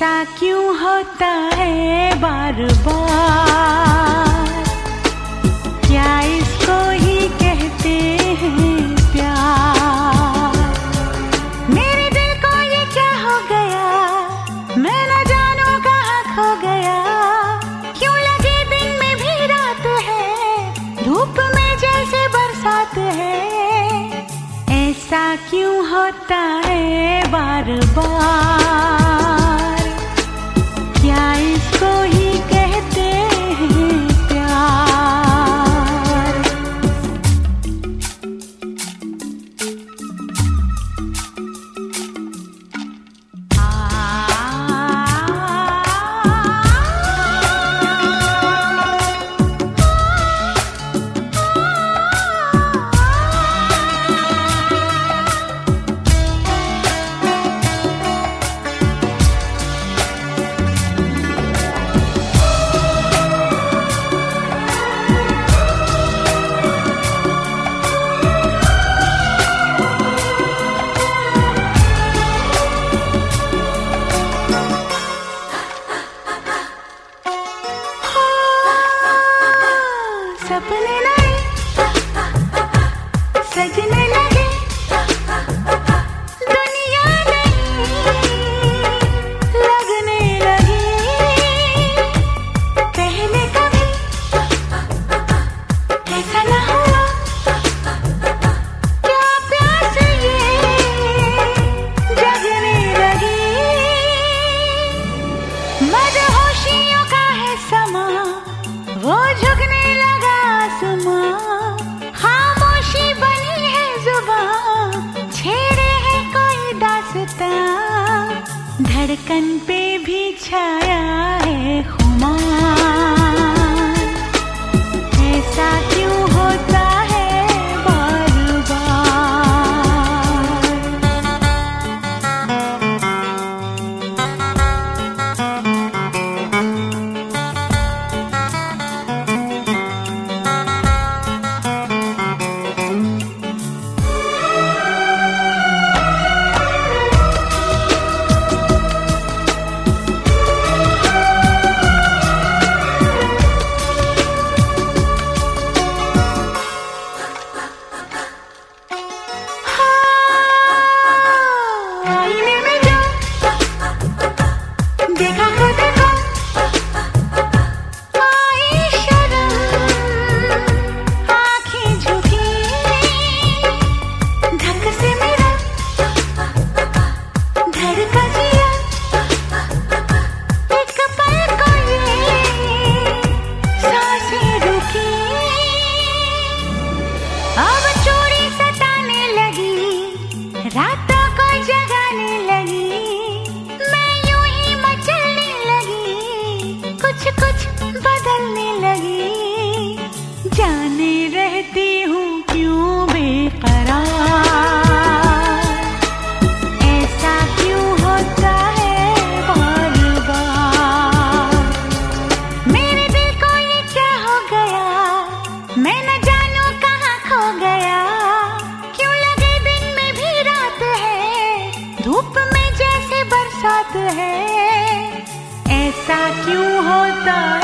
ऐसा क्यों होता है बार बार क्या इसको ही कहते हैं प्यार? मेरे दिल को ये क्या हो गया? मैं न जानू कहाँ खो गया। क्यों लगे दिन में भी रात है? धूप में जैसे बरसात है। ऐसा क्यों होता है बार बार सपने नए सजने लगे। पे भी छाया। 다